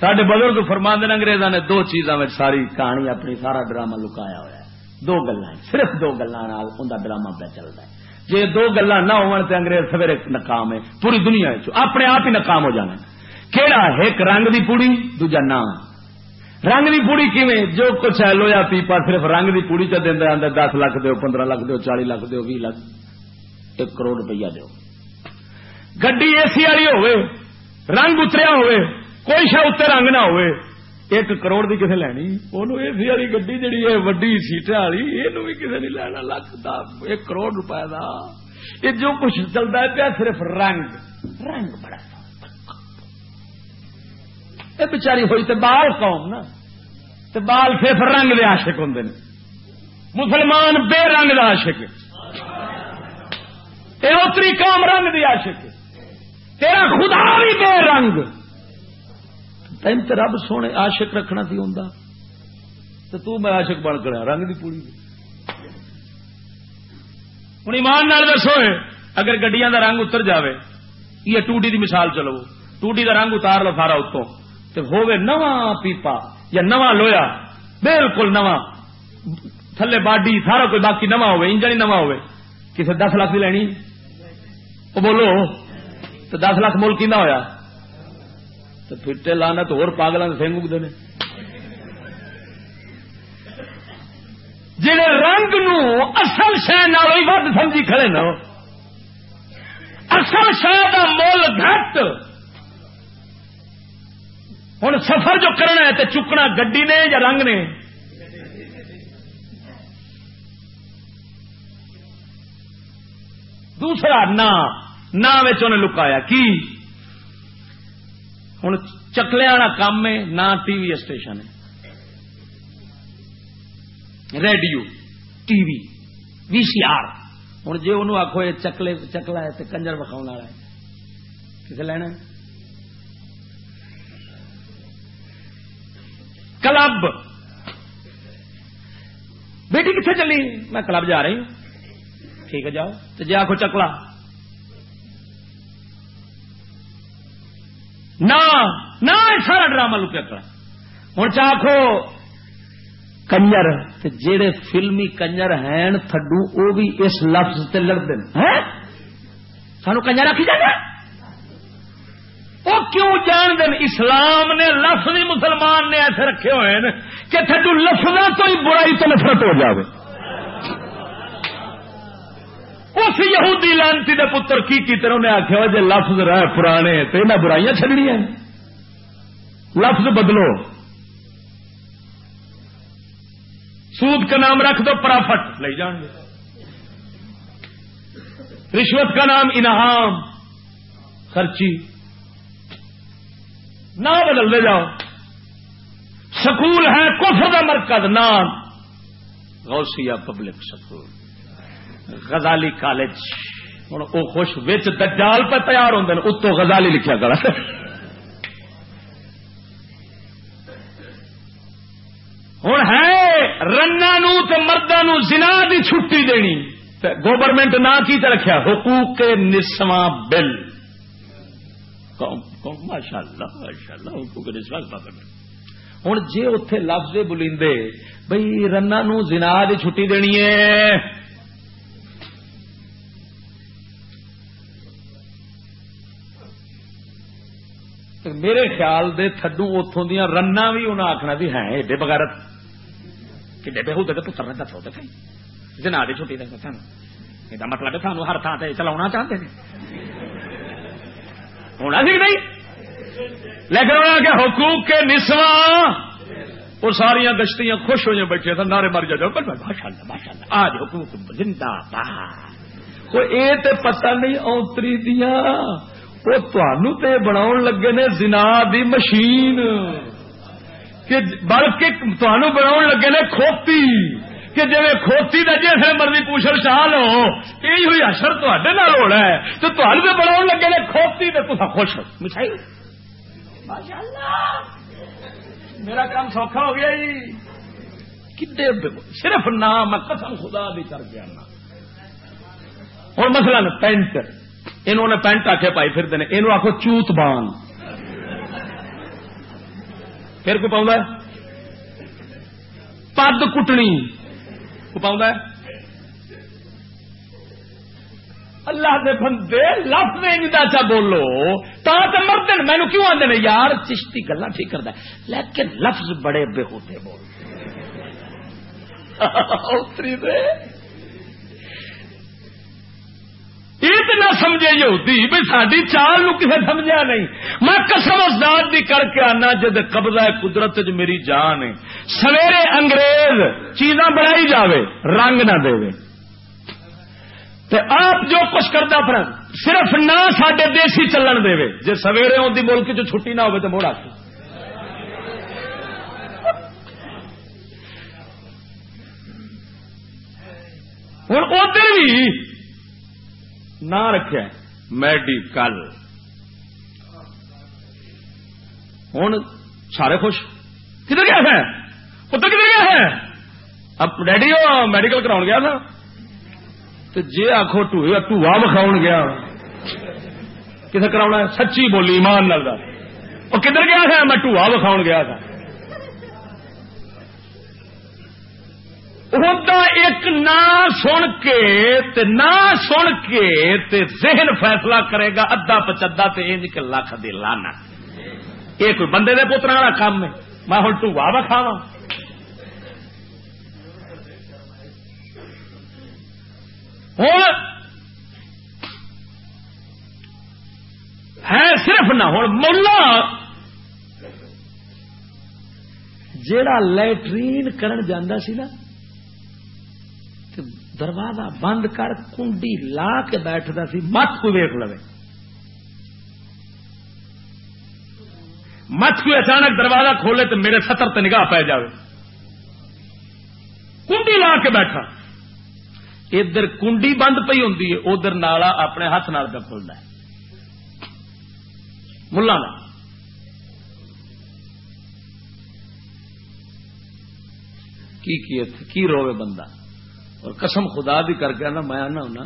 سڈے بزرگ فرماند انگریزوں نے دو چیزاں میں ساری کہانی اپنی، سارا ڈرامہ لکایا ہوا ہے۔ دو گلا صرف دو گلا ڈرامہ پہ چلتا ہے۔ جی دو گلا نہ انگریز سویرے ناکام ہے پوری دنیا اپنے آپ ہی ناکام ہو جانا کہڑا ایک رنگ دی پوڑی، دوجا نام رنگ دی پوڑی کیویں؟ جو کچھ ہے لویا پیپا صرف رنگ دی پوڑی چ دینا اندر دس لاکھ دو پندرہ لاکھ دو چالی لاکھ دو بھی لاکھ، ایک کروڑ روپیہ دو گڈی اے سی والی ہوئے رنگ اتریا ہوئے کوئی شا اتنے رنگ نہ ہوئے۔ ایک کروڑ دی کسے لینی؟ اے سی والی گڈی جہی ہے وڈی سیٹ والی یہ بھی کسے نہیں لینا لاکھ دا، ایک کروڑ روپئے دا۔ یہ جو کچھ چلتا ہے پیا صرف رنگ۔ رنگ بڑا بچاری ہوئی تو بال قوم نا۔ تو بال صرف رنگ دے عاشق ہوں مسلمان بے رنگ دا عاشق اتری قوم رنگ دی عاشق تیرا خدا بھی بے رنگ۔ تین تو رب سونے عاشق رکھنا سی ہوں تو تو میں عاشق بن کر رنگ دی پوری۔ ہوں ایمان نال دسو اگر گڈیاں دا رنگ اتر جاوے، یہ ٹوٹی دی مثال چلو۔ ٹوٹی دا رنگ اتار لو سارا اتوں۔ تو ہوے نواں پیپا یا نواں لویا۔ بالکل نواں۔ تھلے باڈی سارا کوئی باقی نواں ہوئے انجن ہی نواں ہوئے کسی دس لاکھ کی لینی؟ وہ بولو تو دس لاکھ مول کی ہویا۔ تو پھٹے لانا تو اور پاگل سنگ اگتے ہیں جہے رنگ نو اصل شہ ود سمجھی کھڑے نا اصل شہ کا مول گھٹ۔ ہوں سفر جو کرنا ہے تو چکنا گڈی نے یا رنگ نے؟ دوسرا نہ نہ لکایا، کی؟ ہوں چکلے والا کام ہے، نہ ٹی وی اسٹیشن ہے۔ Radio, TV VCR. ہوں جی انہوں آخو یہ چکلے، چکلا ہے تو کنجر بکھاؤ والا ہے۔ کسے لینا کلب۔ بیٹی کتنے چلی؟ میں کلب جا رہی ہوں۔ ٹھیک ہے، جاؤ۔ تو جی آخو چکلا۔ نہ سارا ڈرامہ لکیا کرا ہوں چاہو کنجر جڑے فلمی کنجر ہیں تھڈو وہ بھی اس لفظ سے لڑتے ہیں۔ سانو کنجر آخی جائے وہ کیوں جان دین اسلام نے لفظ ہی مسلمان نے ایسے رکھے ہوئے ہیں کہ تھڈو لفظوں تو ہی برائی تو نفرت ہو جاوے۔ اس یہودی لانتی دے پتر کی کی طرح انہیں آخیا جی لفظ رہ پرانے تو انہیں برائیاں چڑنی لفظ بدلو۔ سود کا نام رکھ دو، پرافٹ۔ لے جان گے۔ رشوت کا نام انعام۔ خرچی۔ نہ بدل دے جاؤ۔ سکول ہے، کفر کا مرکز، نام۔ Ghausia public school. Ghazali college. ہوں وہ خوش وچ دجال پہ تیار ہوں اتو غزالی لکھا کرا ہوں ہے رنا مردہ نو زنا دی چھٹی دینی۔ گورنمنٹ نہ کی رکھا حقوق کے نسواں بل۔ ماشاء اللہ ماشاء اللہ حقوق نسواں ہوں جی اتے لفظ بلیندے بھائی رنا نو زنا دی چھٹی دینی ہے۔ میرے خیال دے تھڈو اتوں دیا رنا بھی انہیں آخنا بھی ہے ایڈے بغیرت۔ کہ بے ہو پتر نے دسو تو جنا دی چھٹی دیں سن یہ مطلب ہے سانو ہر تھان سے چلا چاہتے ہیں ہونا سی نہیں؟ لیکن انہوں نے حقوق کے نسواں۔ وہ ساریا گشتیاں خوش ہوئی بیٹھے تھے نعرے مر جاؤ ماشاء اللہ ماشاء اللہ آج حقوق زندہ باد۔ کوئی یہ پتہ نہیں اوتری دیا وہ تے بنا لگے نے زنا دی مشین۔ کہ بلکہ تنوع بنا لگے نے کھوتی۔ کہ جی کھوتی کا جیسے مرضی پوچھل چاہ لو یہ ہوئی اثر تے ہونا ہے۔ تو تمہیں بنا لگے نے کھوتی تو تصا خوش ہو۔ مچھائی میرا کام سوکھا ہو گیا جی۔ صرف نام قسم خدا بھی کر کے آنا اور مثلا پینٹ انہوں نے پینٹ آخے پائی پھر یہ آخو چوت بان۔ پھر کوئی پاؤں پد کٹنی۔ کو پاؤں اللہ دے بندے، لفظ چا بولو۔ تا تو مرد مینو کیوں آدھے یار، چشتی گلا ٹھیک کرتا لیکن لفظ بڑے بے ہوتے بول۔ یہ تو سمجھے یہ بھائی ساری چال نو کسی سمجھا نہیں۔ میں کسم ذات دی کر کے آنا جد قبضہ قدرت چ میری جان ہے۔ سویرے انگریز، چیزاں بنائی جاوے، رنگ نہ دے آپ جو کچھ کرتا پھر، صرف نہ سڈے دیسی چلن دے جی سویرے آدھی ملک چ چھٹی نہ ہو تو موڑا ہوں ادھر بھی نہ رکھا میڈیکل ہوں سارے خوش؟ کدھر گیا ہے؟ ادھر کدھر گیا ہے؟ اب ڈیڈی میڈیکل کرا گیا تھا تو جی آخو ٹوا بکھاؤ گیا۔ کتنے کرا سچی بولی، ایمان نال وہ کدھر گیا تھا میں ٹوا بکھاؤ گیا تھا۔ ایک نہ سن کے تے نہ سن کے تے ذہن فیصلہ کرے گا ادھا پچا تو لکھ دے لانا۔ یہ کوئی بندے دے پوتر والا کام ہے۔ میں ہوں ٹوا بکھاوا ہے صرف نہ ہوں ملا جیڑا لٹرین کرن جانا سی نا دروازہ بند کر کنڈی لا کے بیٹھتا سی، مت کو ویک لو مت کوئی اچانک دروازہ کھولے تو میرے سطر تے نگاہ پی جائے کنڈی لا کے بیٹھا۔ ادھر کنڈی بند پی ہوں ادھر نالا اپنے ہاتھ نال پہ کھلتا ہے۔ ملا کی کی روے بندہ؟ اور قسم خدا بھی کر کے آنا، میں آنا ہونا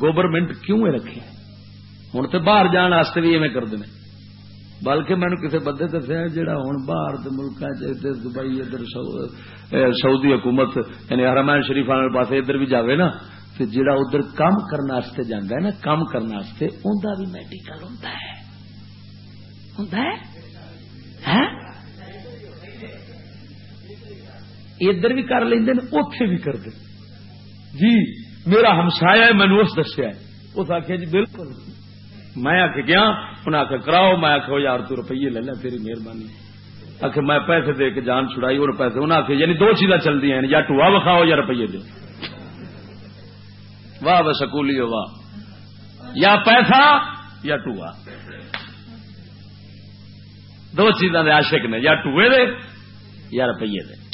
گورنمنٹ کیوں رکھے؟ ہوں تو باہر جان واسطے بھی ایویں کرتے ہیں بلکہ مینو کسی بندے دسیا جہاں ہوں باہر ملک دبئی، ادھر سعودی حکومت یعنی حرمین شریف والے پاس ادھر بھی جاوے نا تو جہاں ادھر کام کرنے جانا ہے نا، کام کرنے انہیں بھی میڈیکل ہوں ہاں؟ ادھر بھی کر لیں اتے بھی کرتے جی میرا ہمسایا ہے مینو اس دسیا اس آخیا جی بالکل۔ میں آ کے گیا انہیں آخر کراؤ۔ میں آخو یار، تو روپیے لے لیں تیری مہربانی۔ آخر میں پیسے دے کے جان چھڑائی اور پیسے۔ انہیں آخر یعنی دو چیزاں چلتی ہیں، یا ٹوا وکھاؤ یا روپیے دو واہ و سکولی واہ۔ یا پیسہ یا ٹوا دو چیزاں دے عاشق نے، یا ٹوئے دے یا روپیے دے۔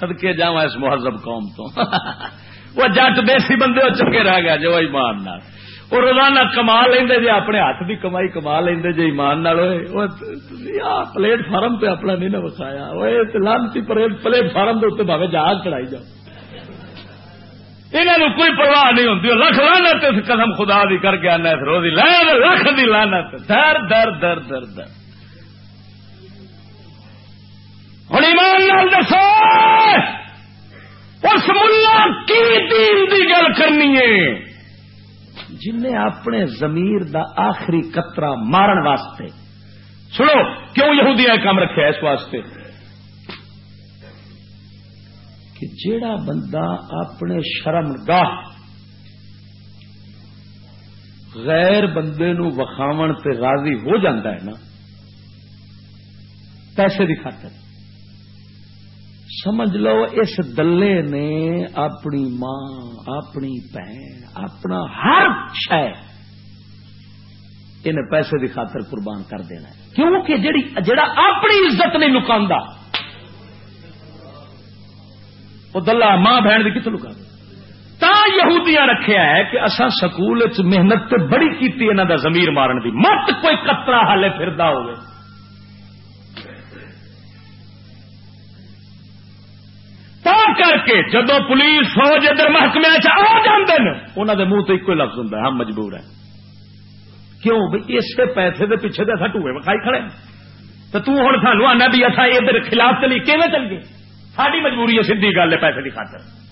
سدکے جا اس مہذب قوم تو۔ وہ جٹ دیسی بندے وہ چکے رہ گیا جو ایمان نال۔ وہ روزانہ کما لیں جی اپنے ہاتھ بھی کمائی کما لیں جی ایمان نال۔ پلیٹ فارم پہ اپنا نہیں نہ وسایا۔ لانتی پلیٹ فارم کے اتنے بھاوے جہاز چڑھائی جاؤ۔ انہوں کوئی پرواہ نہیں ہوتی لکھ لانا قدم خدا دی کر کے آنا روزی لکھ دی لانا در در در در در۔ ہوں ایمان نال دسو! اس ملا کی دین دی گل کرنی ہے؟ جن اپنے زمیر دا آخری قطرہ مارن واسطے، سنو، کیوں یہودیاں کام رکھا اس واسطے؟ کہ جیڑا بندہ اپنے شرم گاہ غیر بندے نو وکھاو تے راضی ہو جاتا ہے نا، پیسے کی خاطر۔ سمجھ لو، اس دلے نے اپنی ماں، اپنی بہن، اپنا ہر شہ ان پیسے کی خاطر قربان کر دینا کیونکہ جڑی جڑا اپنی عزت نہیں لکا وہ دلہ ماں بہن کی کتنے لکا تا یہودیاں رکھیا ہے کہ اصا سکول محنت بڑی کی انہوں کا زمیر مارن دی۔ مت کوئی کترا ہالے پھردا ہوئے کر کے جدو پولیس فوج ادھر محکمے آ جاتے ہیں انہوں دے منہ تو ایک لفظ ہوں ہم مجبور ہیں۔ کیوں؟ بھائی اس پیسے دے پیچھے دے ٹوئے وکھائی کھڑے تو توں سانو آنا بھی اصا ادھر خلاف چلی کیون چل گئے؟ ساری مجبوری ہے سیدھی گل ہے پیسے کی خاطر۔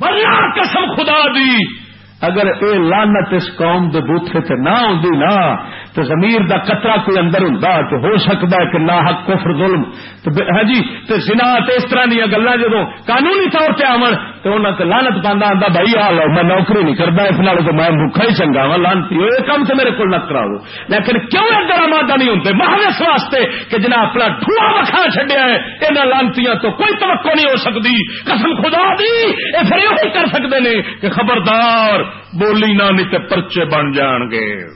ورنہ قسم خدا دی۔ اگر اے لانت اس قوم دے بوتھے تے نہ ہوندی نا تو زمیر دا قطرہ کوئی اندر ہوں تو ہو سکتا ہے کہ نا حق کفر ظلم تو ہاں جی تو سنا اس طرح دیا گلا جدو قانونی طور سے آن تو انہوں نے لانت پانا آتا بھائی آ لو، میں نوکری نہیں کرتا اس نال تو میں بھوکھا ہی چنگا وا لانتی یہ کام تو میرے کو نہ کراؤ۔ لیکن کیوں ادھر آمادہ نہیں ہوتے محل اس واسطے کہ جنا اپنا ٹھوا وکھا چڈیا ہے یہاں لانتیاں تو کوئی توقع نہیں ہو سکتی قسم خدا دی یہ پھر یہ کر سکتے ہیں کہ خبردار، بولی نہ، نہیں پرچے بن جان گے۔